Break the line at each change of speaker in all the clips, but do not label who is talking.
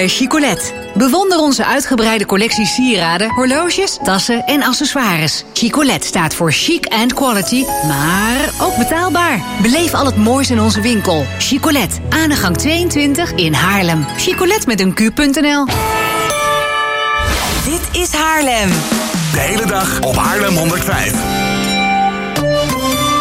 Bij Chicolet. Bewonder onze uitgebreide collectie sieraden, horloges, tassen en accessoires. Chicolet staat voor chic and quality, maar ook betaalbaar. Beleef al het moois in onze winkel. Chicolet, aan de gang 22 in Haarlem. Chicolet met een q.nl.
Dit is Haarlem.
De hele dag op Haarlem 105.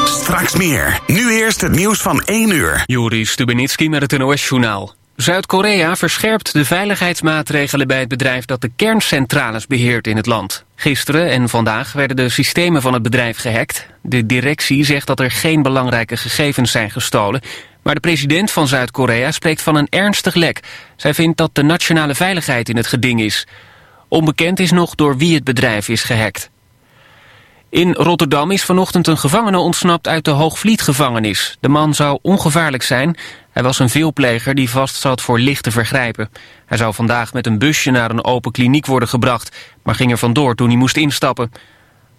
Straks meer. Nu eerst het nieuws van 1 uur.
Juri Stubenitski met het NOS-journaal. Zuid-Korea verscherpt de veiligheidsmaatregelen bij het bedrijf dat de kerncentrales beheert in het land. Gisteren en vandaag werden de systemen van het bedrijf gehackt. De directie zegt dat er geen belangrijke gegevens zijn gestolen. Maar de president van Zuid-Korea spreekt van een ernstig lek. Zij vindt dat de nationale veiligheid in het geding is. Onbekend is nog door wie het bedrijf is gehackt. In Rotterdam is vanochtend een gevangene ontsnapt uit de Hoogvlietgevangenis. De man zou ongevaarlijk zijn. Hij was een veelpleger die vastzat voor lichte vergrijpen. Hij zou vandaag met een busje naar een open kliniek worden gebracht... maar ging er vandoor toen hij moest instappen.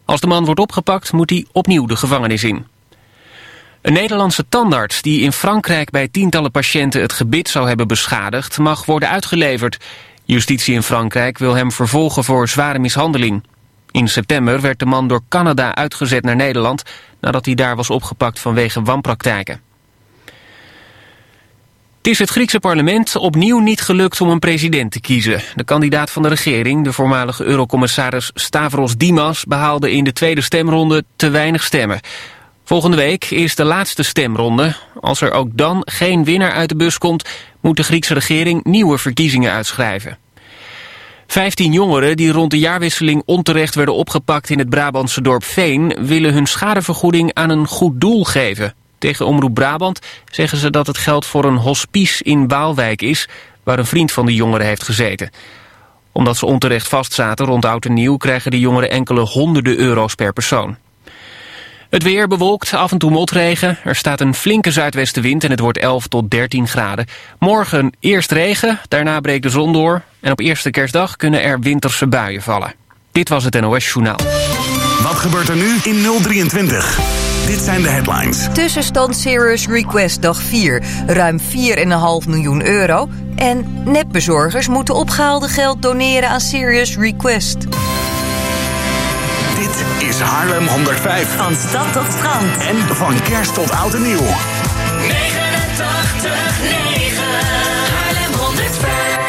Als de man wordt opgepakt moet hij opnieuw de gevangenis in. Een Nederlandse tandarts die in Frankrijk bij tientallen patiënten het gebit zou hebben beschadigd... mag worden uitgeleverd. Justitie in Frankrijk wil hem vervolgen voor zware mishandeling. In september werd de man door Canada uitgezet naar Nederland... nadat hij daar was opgepakt vanwege wanpraktijken. Het is het Griekse parlement opnieuw niet gelukt om een president te kiezen. De kandidaat van de regering, de voormalige eurocommissaris Stavros Dimas... behaalde in de tweede stemronde te weinig stemmen. Volgende week is de laatste stemronde. Als er ook dan geen winnaar uit de bus komt... moet de Griekse regering nieuwe verkiezingen uitschrijven. Vijftien jongeren die rond de jaarwisseling onterecht werden opgepakt in het Brabantse dorp Veen... willen hun schadevergoeding aan een goed doel geven. Tegen Omroep Brabant zeggen ze dat het geld voor een hospice in Waalwijk is... waar een vriend van de jongeren heeft gezeten. Omdat ze onterecht vastzaten rond oud en nieuw... krijgen de jongeren enkele honderden euro's per persoon. Het weer bewolkt, af en toe motregen. Er staat een flinke zuidwestenwind en het wordt 11 tot 13 graden. Morgen eerst regen, daarna breekt de zon door. En op eerste kerstdag kunnen er winterse buien vallen. Dit was het NOS Journaal.
Wat gebeurt er nu in 023? Dit zijn de headlines.
Tussenstand Serious Request dag 4. Ruim 4,5 miljoen euro. En netbezorgers moeten opgehaalde geld doneren aan Serious Request.
Is Haarlem 105.
Van stad tot strand.
En van kerst tot oud en nieuw.
89, 9. Haarlem 105.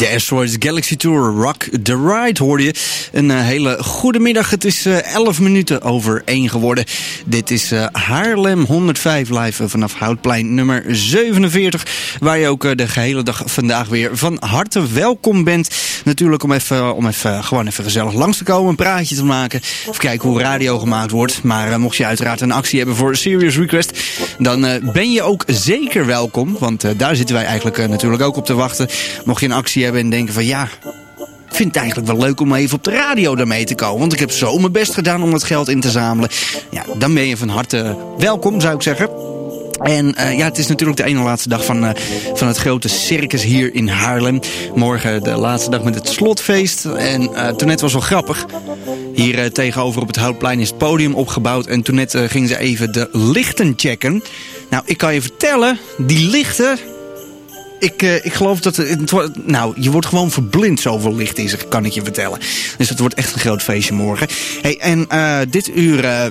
De Asteroids Galaxy Tour Rock the Ride hoorde je. Een uh, hele goede middag. Het is uh, eh, 11 minuten over 1 geworden. Dit is uh, Haarlem 105 live vanaf Houtplein nummer 47. Waar je ook de gehele dag vandaag weer van harte welkom bent. Natuurlijk om even, om even gewoon even gezellig langs te komen. Een praatje te maken. Even kijken hoe radio gemaakt wordt. Maar mocht je uiteraard een actie hebben voor Serious Request. Dan ben je ook zeker welkom. Want daar zitten wij eigenlijk natuurlijk ook op te wachten. Mocht je een actie hebben en denken van ja, ik vind het eigenlijk wel leuk om even op de radio daarmee te komen. Want ik heb zo mijn best gedaan om het geld in te zamelen. Ja, dan ben je van harte welkom, zou ik zeggen. En uh, ja, het is natuurlijk de ene laatste dag van, uh, van het grote circus hier in Haarlem. Morgen de laatste dag met het slotfeest. En uh, toen net was wel grappig. Hier tegenover op het Houtplein is het podium opgebouwd. En toen net gingen ze even de lichten checken. Nou, ik kan je vertellen, die lichten, ik, uh, ik geloof dat... Het, nou, je wordt gewoon verblind zoveel licht is er, kan ik je vertellen. Dus het wordt echt een groot feestje morgen. Hey, en uh, dit uur... Uh,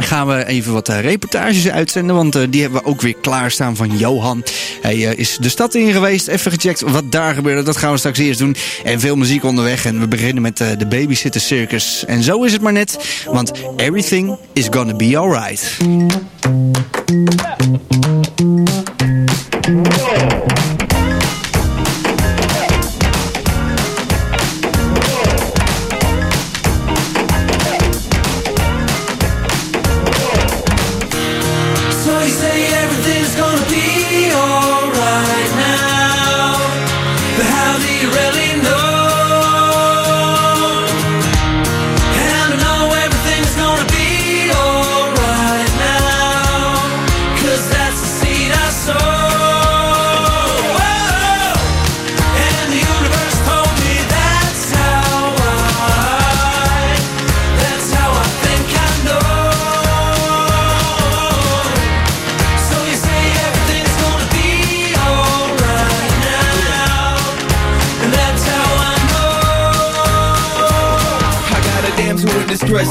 gaan we even wat reportages uitzenden. Want die hebben we ook weer klaarstaan van Johan. Hij is de stad in geweest. Even gecheckt wat daar gebeurde. Dat gaan we straks eerst doen. En veel muziek onderweg. En we beginnen met de Babysitter Circus. En zo is het maar net. Want everything is gonna be alright.
say everything's gonna be alright.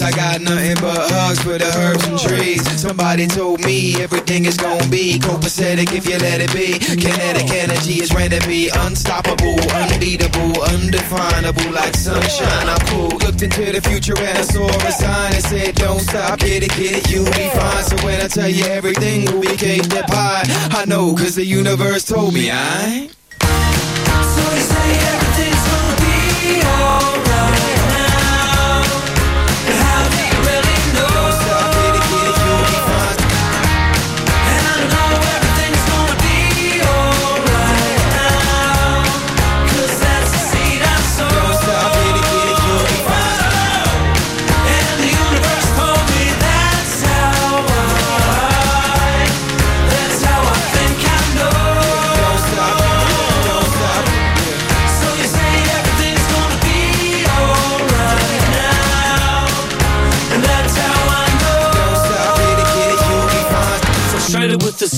I got nothing but hugs for the herbs and trees. Somebody told me everything is gonna be copacetic if you let it be. Kinetic energy is be unstoppable, unbeatable, undefinable, like sunshine. I'm cool. Looked into the future and I saw a sign that said, Don't stop, get it, get it, you'll be fine. So when I tell you everything will be cake pie, I know, cause the universe told me I. So you say everything's gonna be alright.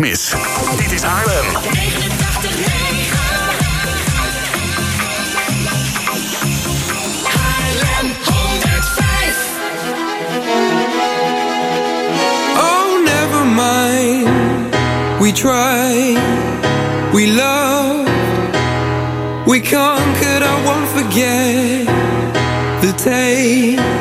kerstmis. Dit is Haarlem.
89.9 Haarlem 105
Oh, never mind. We tried, we loved, we conquered. I won't forget the taste.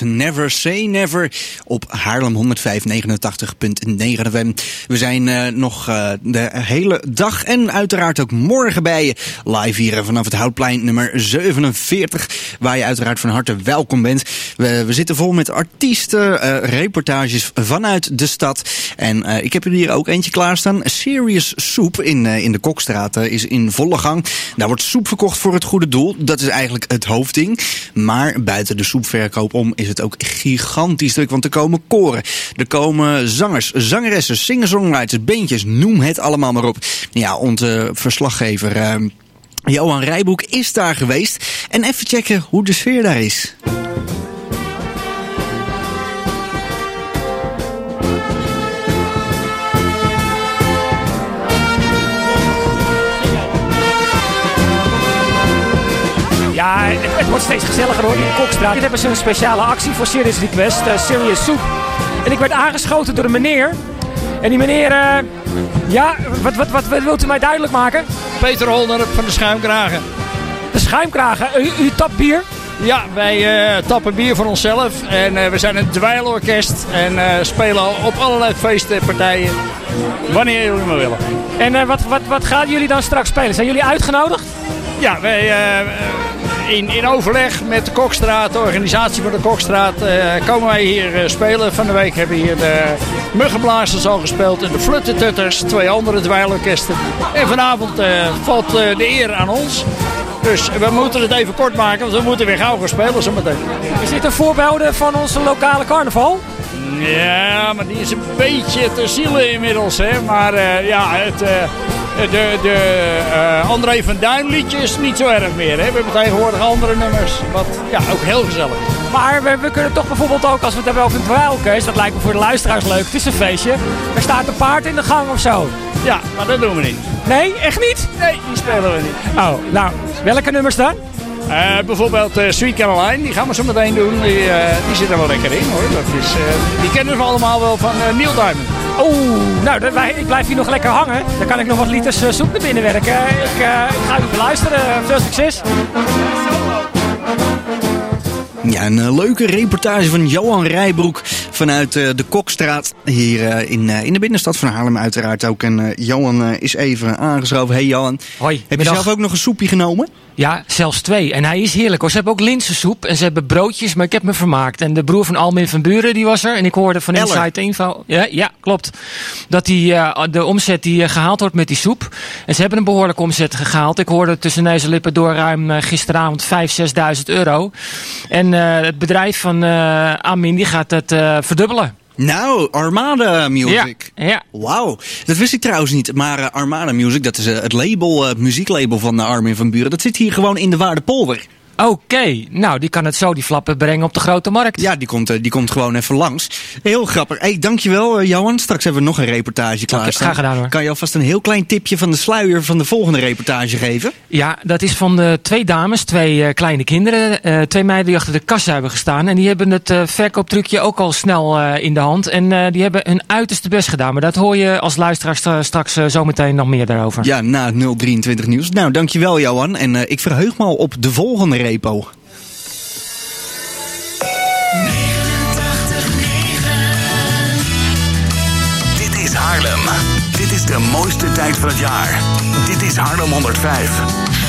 Never Say Never
op Haarlem 105 89.9 FM. We zijn nog de hele dag en uiteraard ook morgen bij je live hier vanaf het Houtplein nummer 47. Waar je uiteraard van harte welkom bent. We, zitten vol met artiesten, reportages vanuit de stad. En ik heb er hier ook eentje klaarstaan. Serious Soep in, in de Kokstraat is in volle gang. Daar wordt soep verkocht voor het goede doel. Dat is eigenlijk het hoofdding. Maar buiten de soepverkoop om is het ook gigantisch druk. Want er komen koren, er komen zangers, zangeressen, singer-songwriters, beentjes. Noem het allemaal maar op. Ja, onze verslaggever... eh, Johan Rijboek is daar geweest. En even checken hoe de sfeer daar is.
Wordt steeds gezelliger hoor in de Kokstraat. Dit hebben ze een speciale actie voor Serious Request, eh, Serious Soup. En ik werd aangeschoten door een meneer. En die meneer, eh, ja, wat, wat, wat, wat wilt u mij duidelijk maken?
Peter Holner van de Schuimkragen.
De schuimkragen, u, u tapt bier?
Ja, wij eh, tappen bier voor onszelf. En eh, we zijn een dweilorkest. En eh, spelen op allerlei feesten, partijen. Wanneer jullie maar willen.
En eh, wat, wat, wat gaan jullie dan straks spelen? Zijn jullie uitgenodigd?
Ja, wij eh, in, in overleg met de Kokstraat, de organisatie van de Kokstraat, eh, komen wij hier eh, spelen. Van de week hebben hier de Muggenblazers al gespeeld en de Fluttetutters, twee andere dweilorkesten. En vanavond eh, valt de eer aan ons. Dus we moeten het even kort maken, want we moeten weer gauw gaan spelen zometeen.
Is dit een voorbode van onze lokale carnaval?
Ja, maar die is een beetje te zielen inmiddels. Hè? Maar eh, ja, het, eh, de, de eh, André van Duin liedje is niet zo erg meer. Hè? We hebben tegenwoordig andere nummers. Wat ja, ook heel gezellig.
Maar we, we kunnen toch bijvoorbeeld ook, als we het hebben over een dweilorkest, dat lijkt me voor de luisteraars leuk. Het is een feestje. Er staat een paard in de gang of zo.
Ja, maar dat doen we niet.
Nee, echt niet?
Nee, die spelen we niet.
Oh, nou, welke nummers dan?
Eh, bijvoorbeeld eh, Sweet Caroline, die gaan we zo meteen doen. Die, eh, die zit er wel lekker in hoor. Dat is, eh, die kennen we allemaal wel van eh, Neil Diamond.
Oeh, nou, dat- wij- ik blijf hier nog lekker hangen. Dan kan ik nog wat liters eh, soep naar binnen werken. Ik, eh, ik ga even luisteren. Veel succes.
Ja, een eh, leuke reportage van Johan Rijbroek vanuit eh, de Kokstraat. Hier eh, in, eh, in de binnenstad van Haarlem uiteraard ook. En Johan is even aangeschoven. Hey Johan,
Hoi.
heb je zelf ook nog een soepje genomen?
Ja, zelfs twee. En hij is heerlijk hoor. Ze hebben ook linzensoep en ze hebben broodjes, maar ik heb me vermaakt. En de broer van Almin van Buren, die was er. En ik hoorde van
Eller.
Inside Info... Ja, ja klopt. Dat die, de omzet die eh, gehaald wordt met die soep. En ze hebben een behoorlijke omzet gehaald. Ik hoorde tussen en lippen door ruim gisteravond 5.000, 6.000 euro. En het bedrijf van Amin, die gaat het verdubbelen.
Nou, Armada Music.
Ja, ja.
Wauw, dat wist ik trouwens niet. Maar eh, Armada Music, dat is eh, het label, eh, het muzieklabel van Armin van Buren. Dat zit hier gewoon in de Waardepolder.
Oké, nou die kan het zo die flappen brengen op de grote markt.
Ja, die komt, eh, die komt gewoon even langs. Heel grappig. Hey, dankjewel uh, Johan. Straks hebben we nog een reportage klaar.
graag gedaan, hoor.
Kan je alvast een heel klein tipje van de sluier van de volgende reportage geven?
Ja, dat is van de twee dames, twee eh, kleine kinderen. eh, twee meiden die achter de kassa hebben gestaan. En die hebben het eh, verkooptrucje ook al snel eh, in de hand. En eh, die hebben hun uiterste best gedaan. Maar dat hoor je als luisteraar stra- straks eh, zometeen nog meer daarover.
Ja, na het 023 nieuws. Nou, dankjewel Johan. En uh, ik verheug me al op de volgende repo.
Dit is Haarlem. Dit is de mooiste tijd van het jaar. Dit is Haarlem 105.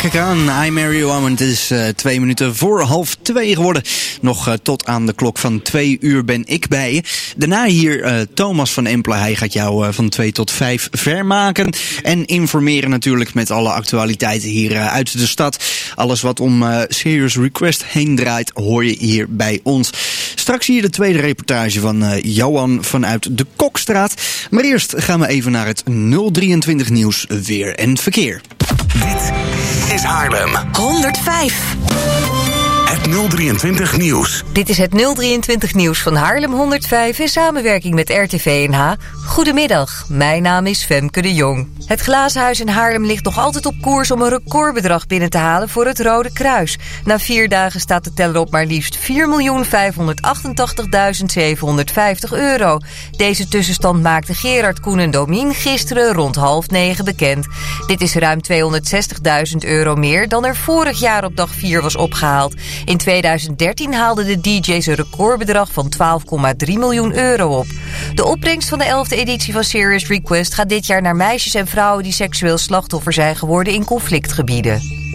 Kijk aan. I Marry Woman. Het is eh, twee minuten voor half twee geworden. Nog eh, tot aan de klok van twee uur ben ik bij je. Daarna hier eh, Thomas van Empelen. Hij gaat jou van twee tot vijf vermaken. En informeren natuurlijk met alle actualiteiten hier uit de stad. Alles wat om Serious Request heen draait, hoor je hier bij ons. Straks hier de tweede reportage van Johan vanuit de Kokstraat. Maar eerst gaan we even naar het 023 nieuws, weer en verkeer.
Dit is Haarlem.
105.
Het 023 nieuws.
Dit is het 023 nieuws van Haarlem 105 in samenwerking met RTV NH. Goedemiddag, mijn naam is Femke de Jong. Het Glazenhuis in Haarlem ligt nog altijd op koers om een recordbedrag binnen te halen voor het Rode Kruis. Na vier dagen staat de teller op maar liefst 4.588.750 euro. Deze tussenstand maakte Gerard Koen en Domien gisteren rond half negen bekend. Dit is ruim 260.000 euro meer dan er vorig jaar op dag 4 was opgehaald. In 2013 haalden de DJ's een recordbedrag van 12,3 miljoen euro op. De opbrengst van de 11e editie van Serious Request gaat dit jaar naar meisjes en vrouwen die seksueel slachtoffer zijn geworden in conflictgebieden.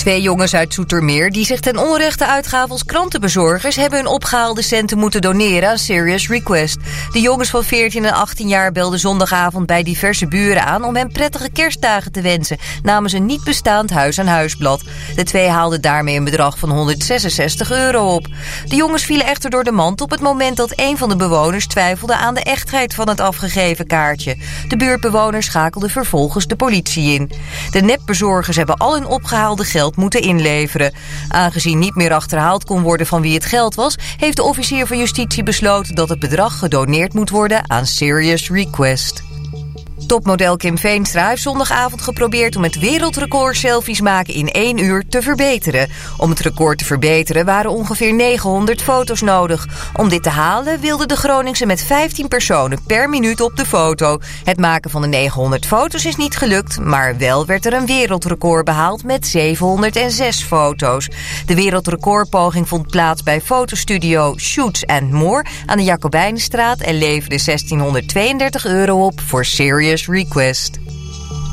Twee jongens uit Zoetermeer die zich ten onrechte uitgaven als krantenbezorgers... hebben hun opgehaalde centen moeten doneren aan Serious Request. De jongens van 14 en 18 jaar belden zondagavond bij diverse buren aan... om hen prettige kerstdagen te wensen namens een niet bestaand huis-aan-huisblad. De twee haalden daarmee een bedrag van 166 euro op. De jongens vielen echter door de mand op het moment dat een van de bewoners twijfelde... aan de echtheid van het afgegeven kaartje. De buurtbewoners schakelden vervolgens de politie in. De nepbezorgers hebben al hun opgehaalde geld moeten inleveren. Aangezien niet meer achterhaald kon worden van wie het geld was... heeft de officier van justitie besloten dat het bedrag gedoneerd moet worden aan Serious Request. Topmodel Kim Veenstra heeft zondagavond geprobeerd om het wereldrecord selfies maken in één uur te verbeteren. Om het record te verbeteren waren ongeveer 900 foto's nodig. Om dit te halen wilde de Groningse met 15 personen per minuut op de foto. Het maken van de 900 foto's is niet gelukt, maar wel werd er een wereldrecord behaald met 706 foto's. De wereldrecordpoging vond plaats bij fotostudio Shoots and More aan de Jacobijnenstraat en leverde 1632 euro op voor Serious Request.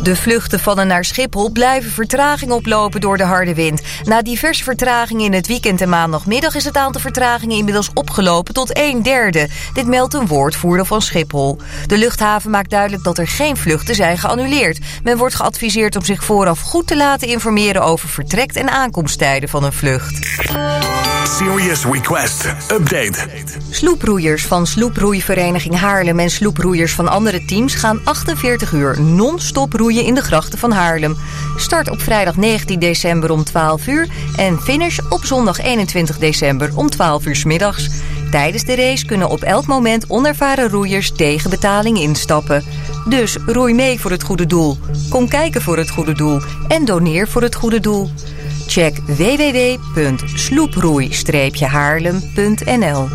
De vluchten van en naar Schiphol blijven vertraging oplopen door de harde wind. Na diverse vertragingen in het weekend en maandagmiddag is het aantal vertragingen inmiddels opgelopen tot een derde. Dit meldt een woordvoerder van Schiphol. De luchthaven maakt duidelijk dat er geen vluchten zijn geannuleerd. Men wordt geadviseerd om zich vooraf goed te laten informeren over vertrekt- en aankomsttijden van een vlucht.
Serious Request Update.
Sloeproeiers van Sloeproeivereniging Haarlem en sloeproeiers van andere teams gaan 48 uur non-stop roeien in de grachten van Haarlem. Start op vrijdag 19 december om 12 uur en finish op zondag 21 december om 12 uur middags. Tijdens de race kunnen op elk moment onervaren roeiers tegen betaling instappen. Dus roei mee voor het goede doel. Kom kijken voor het goede doel en doneer voor het goede doel. Check www.sloeproei-haarlem.nl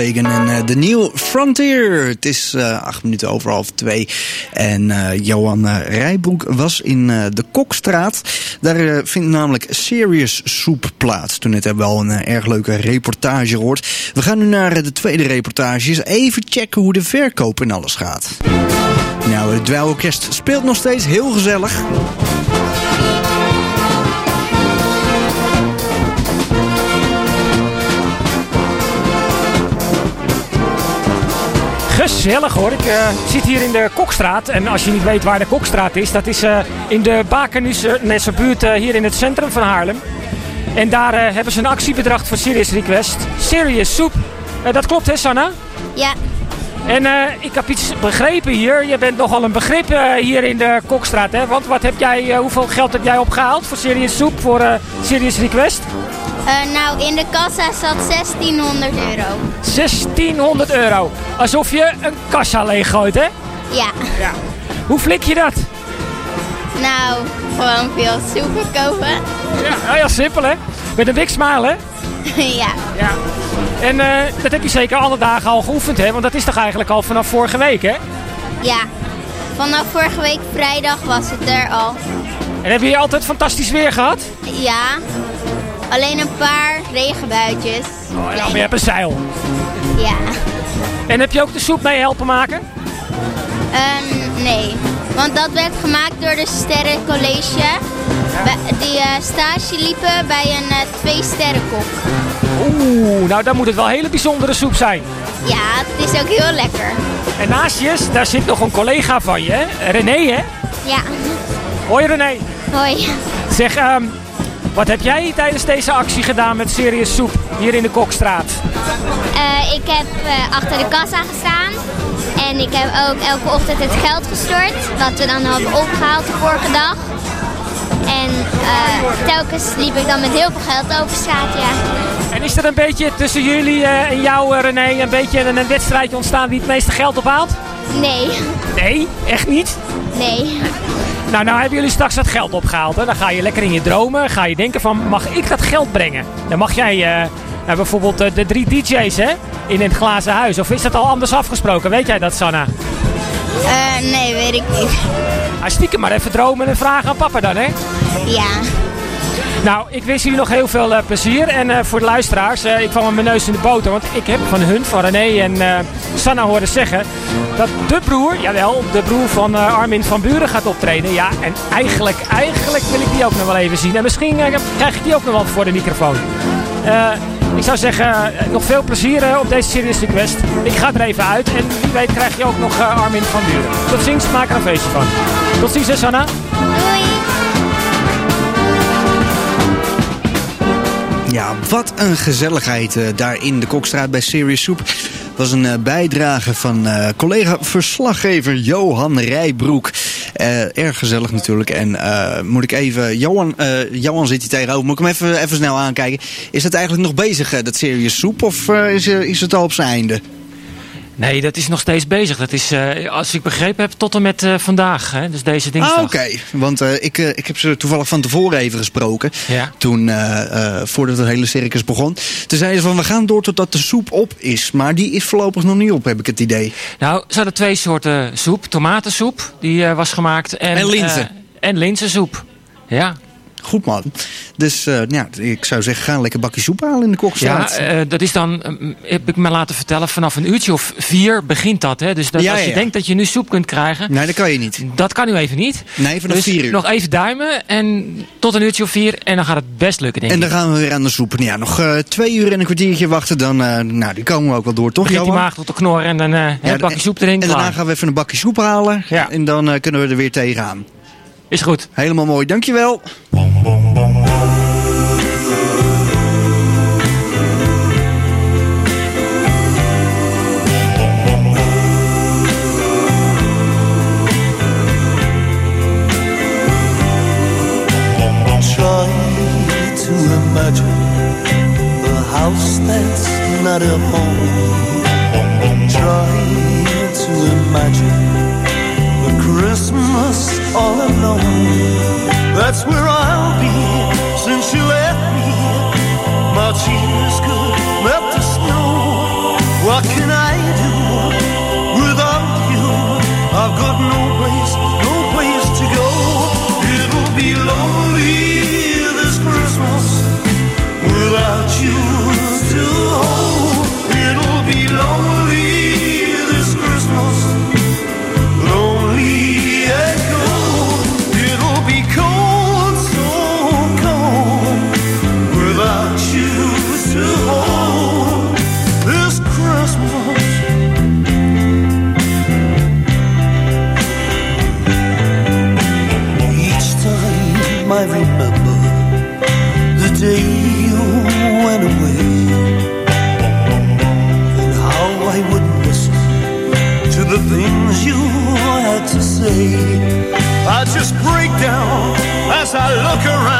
En eh, de New Frontier. Het is eh, acht minuten over half twee. En eh, Johan Rijbroek was in de Kokstraat. Daar vindt namelijk Serious Soep plaats. Toen net hebben we al een erg leuke reportage gehoord. We gaan nu naar de tweede reportage. Eens Even checken hoe de verkoop en alles gaat. Nou, het Dweilorkest speelt nog steeds heel gezellig.
Gezellig hoor. Ik eh, zit hier in de Kokstraat. En als je niet weet waar de Kokstraat is, dat is eh, in de Bakernisse buurt eh, hier in het centrum van Haarlem. En daar hebben ze een actie bedacht voor Serious Request. Serious Soep. Dat klopt hè Sanna?
Ja.
En ik heb iets begrepen hier. Je bent nogal een begrip hier in de Kokstraat. Hè? Want wat heb jij, hoeveel geld heb jij opgehaald voor Serious Soep, voor Serious Request?
Eh, nou, in de kassa zat 1600 euro.
1600 euro. Alsof je een kassa leeggooit hè?
Ja.
ja. Hoe flik je dat?
Nou, gewoon veel soep verkopen.
Ja, heel simpel hè? Met een big smile hè?
ja.
Ja. En eh, dat heb je zeker alle dagen al geoefend, hè? Want dat is toch eigenlijk al vanaf vorige week, hè?
Ja. Vanaf vorige week vrijdag was het er al.
En heb je altijd fantastisch weer gehad?
Ja. Alleen een paar regenbuitjes.
Oh, ja, maar je hebt een zeil.
Ja.
En heb je ook de soep mee helpen maken?
Ehm, nee. Want dat werd gemaakt door de Sterren College. Bij- Die eh, stage liepen bij een eh, twee sterren kok.
Oeh, nou dan moet het wel een hele bijzondere soep zijn.
Ja, het is ook heel lekker.
En naast je, daar zit nog een collega van je, hè? René, hè?
Ja.
Hoi René.
Hoi.
Zeg, ehm, wat heb jij tijdens deze actie gedaan met Serious Soep hier in de Kokstraat?
Eh, ik heb eh, achter de kassa gestaan. En ik heb ook elke ochtend het geld gestort. Wat we dan hadden opgehaald de vorige dag. En eh, telkens liep ik dan met heel veel geld over straat, ja.
En is er een beetje tussen jullie en jou, René, een beetje een, een wedstrijdje ontstaan wie het meeste geld ophaalt?
Nee.
Nee, echt niet?
Nee.
Nou, nou hebben jullie straks dat geld opgehaald. Hè? Dan ga je lekker in je dromen. Ga je denken van, mag ik dat geld brengen? Dan mag jij eh, nou, bijvoorbeeld eh, de drie DJ's hè? in het glazen huis. Of is dat al anders afgesproken? Weet jij dat, Sanna?
Eh, nee, weet ik niet.
Ah, stiekem maar even dromen en vragen aan papa dan, hè?
Ja.
Nou, ik wens jullie nog heel veel eh, plezier. En eh, voor de luisteraars, eh, ik kwam met mijn neus in de boter. Want ik heb van hun, van René en Sanna horen zeggen... dat de broer, jawel, de broer van Armin van Buren gaat optreden. Ja, en eigenlijk, eigenlijk wil ik die ook nog wel even zien. En misschien krijg ik die ook nog wel voor de microfoon. Ik zou zeggen, nog veel plezier op deze Serious Request. Ik ga er even uit en wie weet krijg je ook nog Armin van Buren. Tot ziens, maak er een feestje van. Tot ziens, Sanna.
Ja, wat een gezelligheid eh, daar in de Kokstraat bij Serious Soep. was een eh, bijdrage van eh, collega-verslaggever Johan Rijbroek. Erg gezellig natuurlijk. En moet ik even... Johan, Johan zit hier tegenover. Moet ik hem even, even snel aankijken. Is dat eigenlijk nog bezig, dat Serious Soep? Of is, is het al op zijn einde?
Nee, dat is nog steeds bezig. Dat is, eh, als ik begrepen heb, tot en met eh, vandaag. Hè? Dus deze dinsdag.
Ah, oké. Want eh, ik, ik heb ze toevallig van tevoren even gesproken.
Ja.
Toen, voordat het hele circus begon. Toen zeiden ze van, we gaan door totdat de soep op is. Maar die is voorlopig nog niet op, heb ik het idee.
Nou, ze hadden twee soorten soep. Tomatensoep, die was gemaakt. En,
En linzen.
en linzensoep. Ja.
Goed man. Dus eh, ja, ik zou zeggen, ga een lekker bakje soep halen in de
Ja,
kokstraat.
eh, dat is dan, eh, heb ik me laten vertellen, vanaf een uurtje of vier begint dat. Hè? Dus dat,
Ja,
als je
ja, ja.
denkt dat je nu soep kunt krijgen...
Nee, dat kan je niet.
Dat kan nu even niet.
Nee, vanaf
dus
vier uur.
nog even duimen en tot een uurtje of vier en dan gaat het best lukken, denk
En
ik.
dan gaan we weer aan de soep. Ja, nog twee uur en een kwartiertje wachten, dan nou, die komen we ook wel door, toch
Begint die maag tot te knorren en dan een bakje soep erin,
En daarna gaan we even een bakje soep halen. En dan kunnen we er weer tegenaan.
Is goed.
Helemaal mooi, dankjewel.
Try to imagine a house that's not a home. Try to imagine Christmas all alone. That's where conscious breakdown as I look around.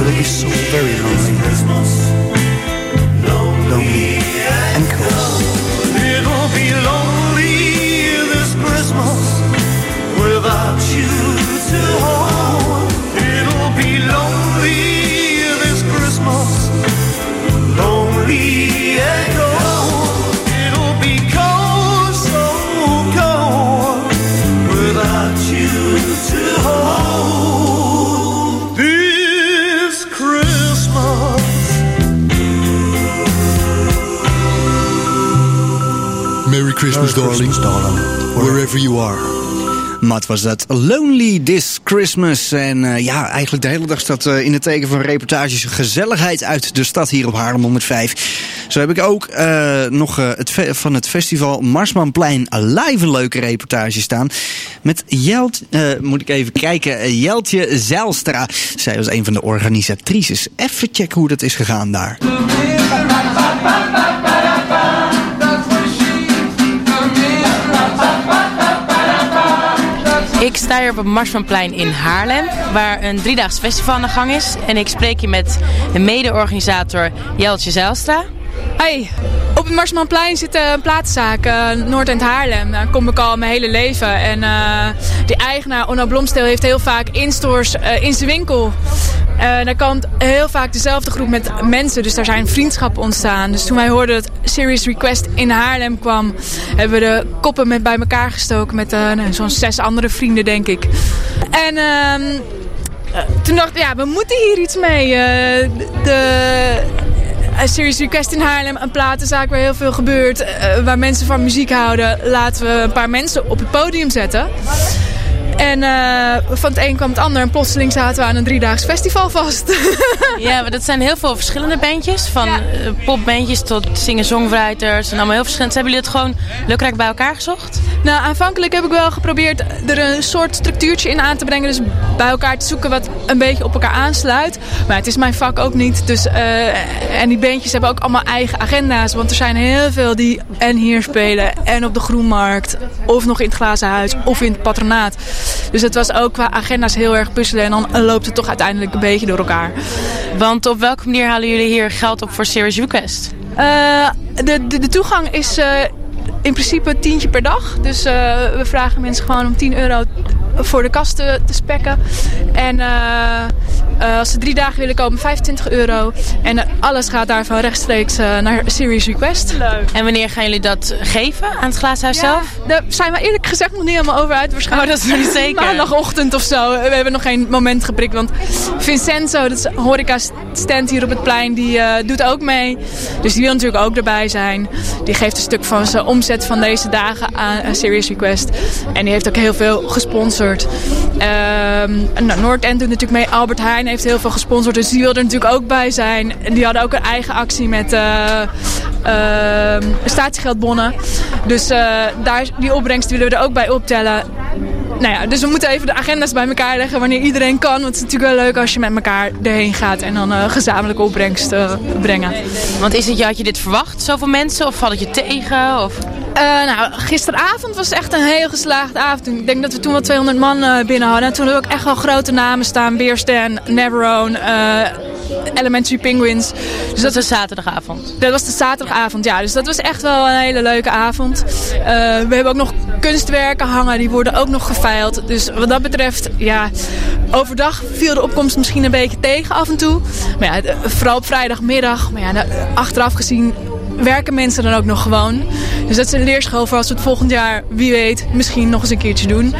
It'll be. So very lonely. Lonely and cold. Christmas,
darling. Wherever you are.
Wat was dat? Lonely This Christmas. En eh, ja, eigenlijk de hele dag staat eh, in het teken van reportages gezelligheid uit de stad hier op Haarlem 105. Zo heb ik ook eh, nog eh, het van het festival Marsmanplein live een leuke reportage staan. Met Jelt, eh, moet ik even kijken, Jeltje Zijlstra. Zij was een van de organisatrices. Even checken hoe dat is gegaan daar.
Ik sta hier op het Marsmanplein in Haarlem, waar een driedaags festival aan de gang is. En ik spreek hier met de mede-organisator Jeltje Zijlstra.
Op het Marsmanplein zit een platenzaak, eh, Noord-End Haarlem. Daar kom ik al mijn hele leven. En eh die eigenaar, Onno Blomsteel, heeft heel vaak instores eh, in zijn winkel. Eh daar komt heel vaak dezelfde groep met mensen. Dus daar zijn vriendschappen ontstaan. Dus toen wij hoorden dat Serious Request in Haarlem kwam... hebben we de koppen met bij elkaar gestoken met nou, zo'n zes andere vrienden, denk ik. En... ehm, eh, toen dacht ik, ja, we moeten hier iets mee. De Serious Request in Haarlem, een platenzaak waar heel veel gebeurt. eh, waar mensen van muziek houden. Laten we een paar mensen op het podium zetten. En eh, van het een kwam het ander. En plotseling zaten we aan een driedaags festival vast.
Ja, maar dat zijn heel veel verschillende bandjes. Van eh, popbandjes tot singer-songwriters en allemaal heel verschillend. Hebben jullie het gewoon lukraak bij elkaar gezocht?
Nou, aanvankelijk heb ik wel geprobeerd er een soort structuurtje in aan te brengen. Dus bij elkaar te zoeken wat een beetje op elkaar aansluit. Maar het is mijn vak ook niet. Dus, eh, en die bandjes hebben ook allemaal eigen agenda's. Want er zijn heel veel die en hier spelen. En op de Groenmarkt. Of nog in het Glazen Huis. Of in het patronaat. Dus het was ook qua agenda's heel erg puzzelen. En dan loopt het toch uiteindelijk een beetje door elkaar.
Want op welke manier halen jullie hier geld op voor Serious Request?
Eh, de, de, de toegang is eh, in principe tientje per dag. Dus eh, we vragen mensen gewoon om 10 euro voor de kast te, te spekken. En eh, eh, als ze drie dagen willen komen, 25 euro. En alles gaat daarvan rechtstreeks eh, naar Serious Request.
En wanneer gaan jullie dat geven aan het Glaashuis
Ja,
zelf?
Daar zijn we eerlijk gezegd nog niet helemaal over uit. Waarschijnlijk
Oh, dat is nog niet zeker.
maandagochtend of zo. We hebben nog geen moment geprikt. Want Vincenzo, dat is een horeca-stand hier op het plein, die doet ook mee. Dus die wil natuurlijk ook erbij zijn. Die geeft een stuk van zijn omzet van deze dagen aan Serious Request. En die heeft ook heel veel gesponsord. Ehm nou, Noordend doet natuurlijk mee. Albert Heijn heeft heel veel gesponsord. Dus die wil er natuurlijk ook bij zijn. En die hadden ook een eigen actie met ehm, statiegeldbonnen. Dus eh, daar, die opbrengst willen we er ook bij optellen. Nou ja, dus we moeten even de agenda's bij elkaar leggen wanneer iedereen kan. Want het is natuurlijk wel leuk als je met elkaar erheen gaat en dan eh, gezamenlijke opbrengst brengen.
Want is het, had je dit verwacht, zoveel mensen? Of valt het je tegen? Of...
Eh, nou, gisteravond was het echt een heel geslaagde avond. Ik denk dat we toen wel 200 man eh, binnen hadden. En toen hadden we ook echt wel grote namen staan. Beerstan, Neverone, eh Elementary Penguins. Dus dat
was zaterdagavond?
Dat was de zaterdagavond, ja. Dus dat was echt wel een hele leuke avond. We hebben ook nog kunstwerken hangen. Die worden ook nog geveild. Dus wat dat betreft, ja... Overdag viel de opkomst misschien een beetje tegen af en toe. Maar ja, vooral op vrijdagmiddag. Maar ja, nou, achteraf gezien werken mensen dan ook nog gewoon. Dus dat is een leerschool voor als we het volgend jaar, wie weet, misschien nog eens een keertje doen.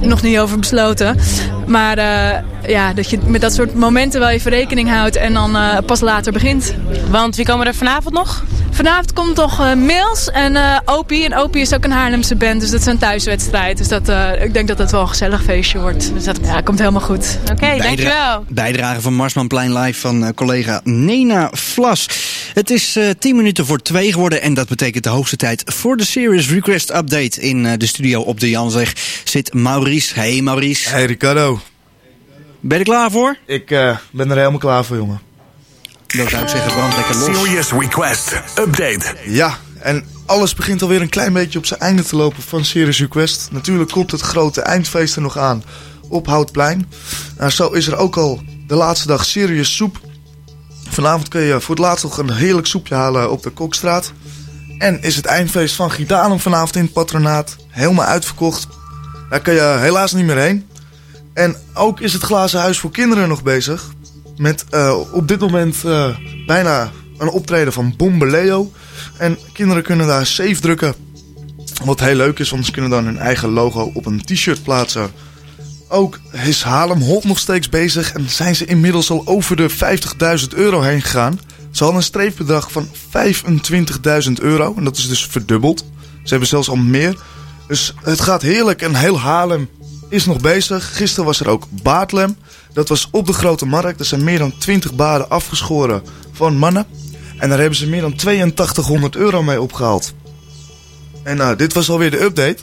Nog niet over besloten. Maar eh, ja, dat je met dat soort momenten wel even rekening houdt en dan eh, pas later begint.
Want wie komen er vanavond nog?
Vanavond komt nog eh Mills en eh Opie. En Opie is ook een Haarlemse band, dus dat is een thuiswedstrijd. Dus dat, eh, ik denk dat het wel een gezellig feestje wordt. Dus dat ja, komt helemaal goed.
Oké,
Bijdra- Bijdrage van Marsmanplein live van eh, collega Nena Vlas. Het is eh 10 minuten voor twee geworden en dat betekent de hoogste tijd voor de Serious Request Update. In eh, de studio op de Janzeg zit Maurice. Hey Maurice.
Hey Ricardo.
Ben je er klaar voor?
Ik eh, ben er helemaal klaar voor, jongen.
Dan zou ik zeggen, brand lekker los.
Serious Request Update.
Ja, en alles begint alweer een klein beetje op zijn einde te lopen van Serious Request. Natuurlijk komt het grote eindfeest er nog aan op Houtplein. Nou, zo is er ook al de laatste dag Serious Soep. Vanavond kun je voor het laatst nog een heerlijk soepje halen op de Kokstraat. En is het eindfeest van Gitanum vanavond in het patronaat. Helemaal uitverkocht. Daar kun je helaas niet meer heen. En ook is het glazen huis voor kinderen nog bezig. Met eh, op dit moment eh, bijna een optreden van Bombe Leo. En kinderen kunnen daar safe drukken. Wat heel leuk is, want ze kunnen dan hun eigen logo op een t-shirt plaatsen. Ook is Haarlem Hot nog steeds bezig en zijn ze inmiddels al over de 50.000 euro heen gegaan. Ze hadden een streefbedrag van 25.000 euro en dat is dus verdubbeld. Ze hebben zelfs al meer. Dus het gaat heerlijk en heel Haarlem is nog bezig. Gisteren was er ook Baartlem. Dat was op de Grote Markt. Er zijn meer dan 20 baden afgeschoren van mannen. En daar hebben ze meer dan 8200 euro mee opgehaald. En nou, dit was alweer de update.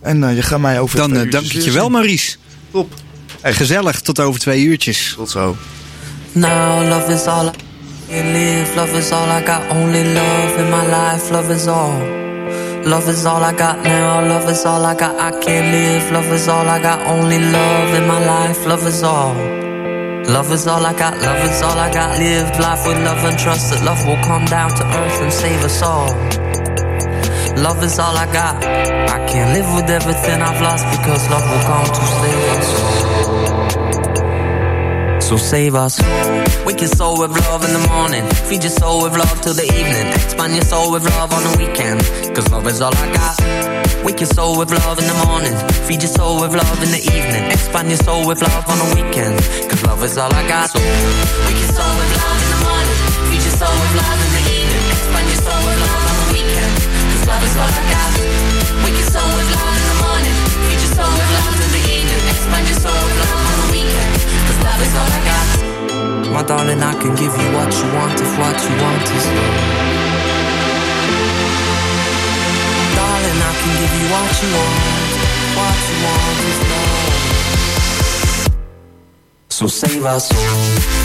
En eh, je gaat mij over
Dan eh, dank ik je wel. Maurice.
Top.
Hey, gezellig, tot over twee uurtjes.
Tot zo.
Now love is all I live. Love is all I got. Only love in my life. Love is all. Love is all I got now. Love is all I got. I can't live. Love is all I got. Only love in my life. Love is all. Love is all I got. Love is all I got. Lived life with love and trust that love will come down to earth and save us all. Love is all I got. I can't live with everything I've lost because love will come to save us So save us. Wake your soul with love in the morning. Feed your soul with love till the evening. Expand your soul with love on the weekend. Cause love is all I got. Wake your soul with love in the morning. Feed your soul with love in the evening. Expand your soul with love on the weekend. Cause love is all I got. So wake your soul with love in the morning. Feed your soul with love in the evening. Expand your soul with love on the weekend. Cause love is all I got. Wake your soul with love in the morning. Feed your soul with love in the evening. Expand your soul with love is all I got. My darling, I can give you what you want if what you want is love. Darling, I can give you what you want. What you want is love. So save our soul.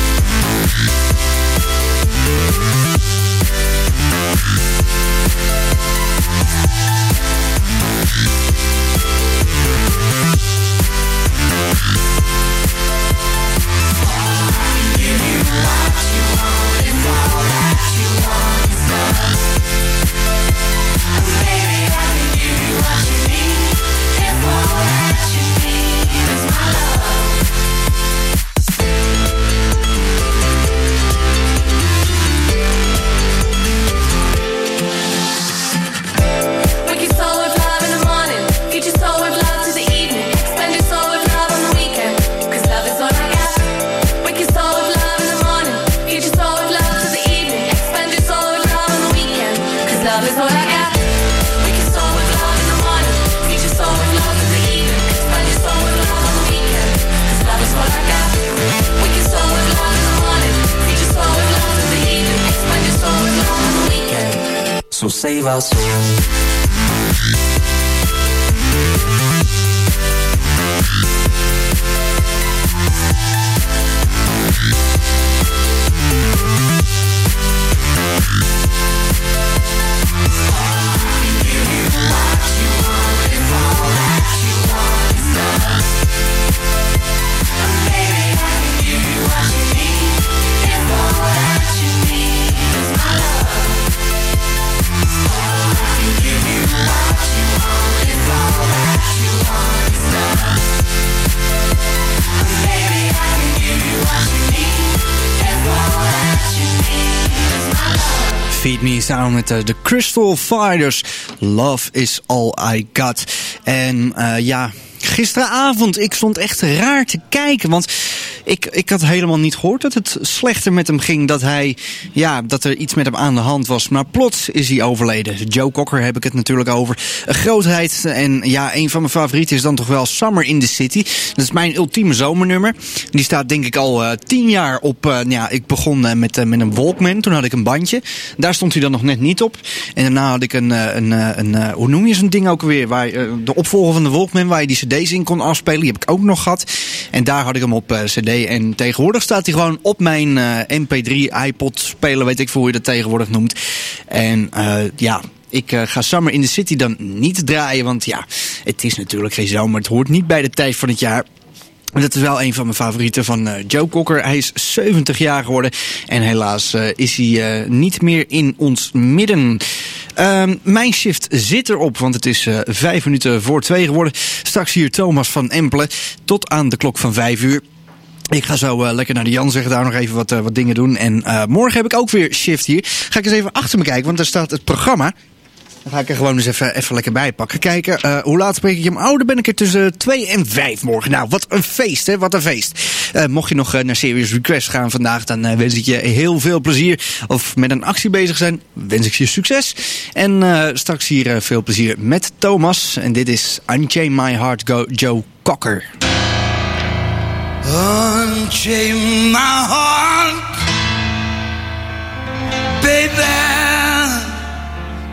Baby arriva a Feed
Me samen met de Crystal Fighters. Love is all I got. En eh, ja, gisteravond, ik stond echt raar te kijken. Want ik, ik had helemaal niet gehoord dat het slechter met hem ging. Dat, hij, ja, dat er iets met hem aan de hand was. Maar plots is hij overleden. Joe Cocker heb ik het natuurlijk over. Een grootheid. En ja, een van mijn favorieten is dan toch wel Summer in the City. Dat is mijn ultieme zomernummer. Die staat denk ik al eh, tien jaar op... eh, ja, ik begon eh, met, met een Walkman. Toen had ik een bandje. Daar stond hij dan nog net niet op. En daarna had ik een... een, hoe noem je zo'n ding ook weer? Waar, de opvolger van de Walkman, waar je die cd's in kon afspelen. Die heb ik ook nog gehad. En daar had ik hem op eh, cd. En tegenwoordig staat hij gewoon op mijn eh, mp3, iPod spelen. Weet ik veel hoe je dat tegenwoordig noemt. En eh, ja... Ik ga Summer in the City dan niet draaien, want ja, het is natuurlijk geen zomer. Het hoort niet bij de tijd van het jaar. Dat is wel een van mijn favorieten van eh, Joe Cocker. Hij is 70 jaar geworden. En helaas eh, is hij eh, niet meer in ons midden. Ehm, mijn shift zit erop, want het is vijf minuten voor twee geworden. Straks hier Thomas van Empelen tot aan de klok van vijf uur. Ik ga zo lekker naar de Jan zeggen, daar nog even wat, wat dingen doen. En morgen heb ik ook weer shift hier. Ga ik eens even achter me kijken, want daar staat het programma. Dan ga ik er gewoon eens even, even lekker bij pakken. Kijken, eh, hoe laat spreek ik hem? Oh, dan ben ik er tussen 2 en 5 morgen. Nou, wat een feest, hè? Wat een feest. Eh, mocht je nog eh, naar Serious Request gaan vandaag, dan wens ik je heel veel plezier. Of met een actie bezig zijn, wens ik je succes. En straks hier veel plezier met Thomas. En dit is Unchain My Heart, Go Joe Cocker.
Unchain my heart,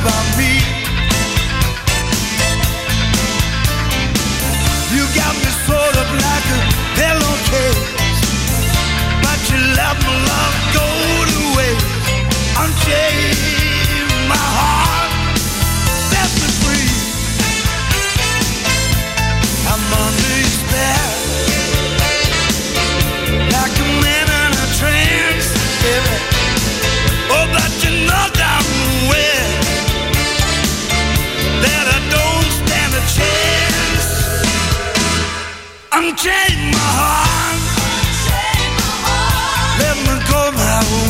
about me. You got me sort of like a pillowcase, but you let my love go to waste. Unchain my heart,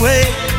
away